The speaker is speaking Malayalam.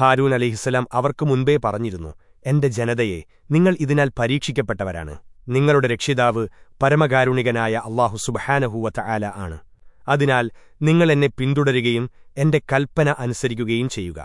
ഹാരൂൻ അലിഹിസ്സലാം അവർക്കു മുൻപേ പറഞ്ഞിരുന്നു എന്റെ ജനതയെ നിങ്ങൾ ഇതിനാൽ പരീക്ഷിക്കപ്പെട്ടവരാണ്. നിങ്ങളുടെ രക്ഷിതാവ് പരമകാരുണികനായ അള്ളാഹു സുബഹാനഹൂവത്ത ആല ആണ്. അതിനാൽ നിങ്ങൾ എന്നെ പിന്തുടരുകയും എന്റെ കൽപ്പന അനുസരിക്കുകയും ചെയ്യുക.